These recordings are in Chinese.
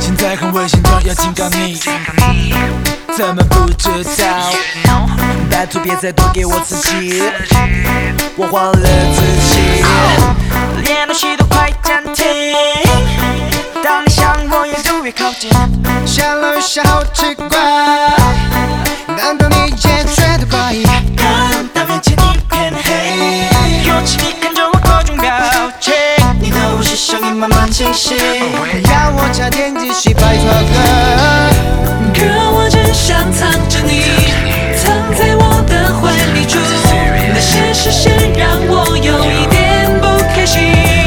现在很危险，就要警告你，怎么不知道？拜托别再多给我刺激，我忘了自己。连呼吸都快暂停。当你向我越走越靠近，想了一下，好奇怪，要我差点继续拜托哥。可我只想藏着你，藏在我的怀里住。那些视线让我有一点不开心。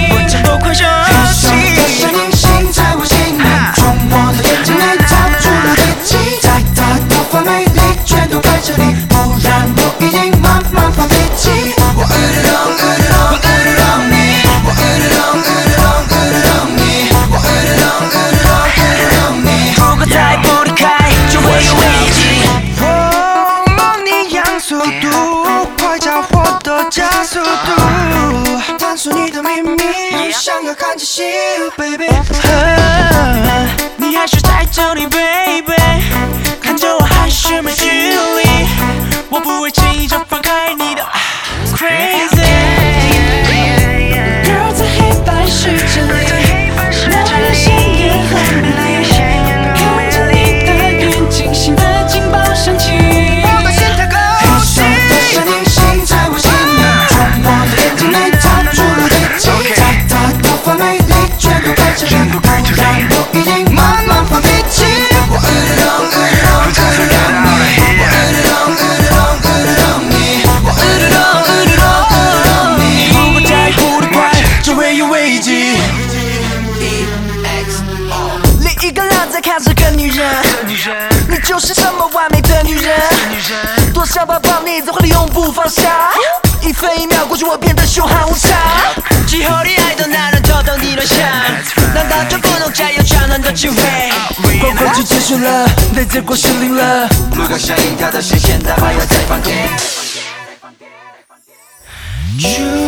我真不快热手的声音心在我心里，从我的眼睛里逃出了全都在这里，不然我已经慢慢放飞机。我得加速度，探索你的秘密，想要看仔细，baby。你还是在这里，baby，另一个人在看这个女人，你就是这么完美的女人，多想抱抱你，在怀里永不放下。一分一秒过去，我变得凶悍无常。今后的爱的男人都等你落下，难道就不能再有转暖的机会？光棍节结束了，内结果失灵了。如果想一条的视线，他还要再放电。You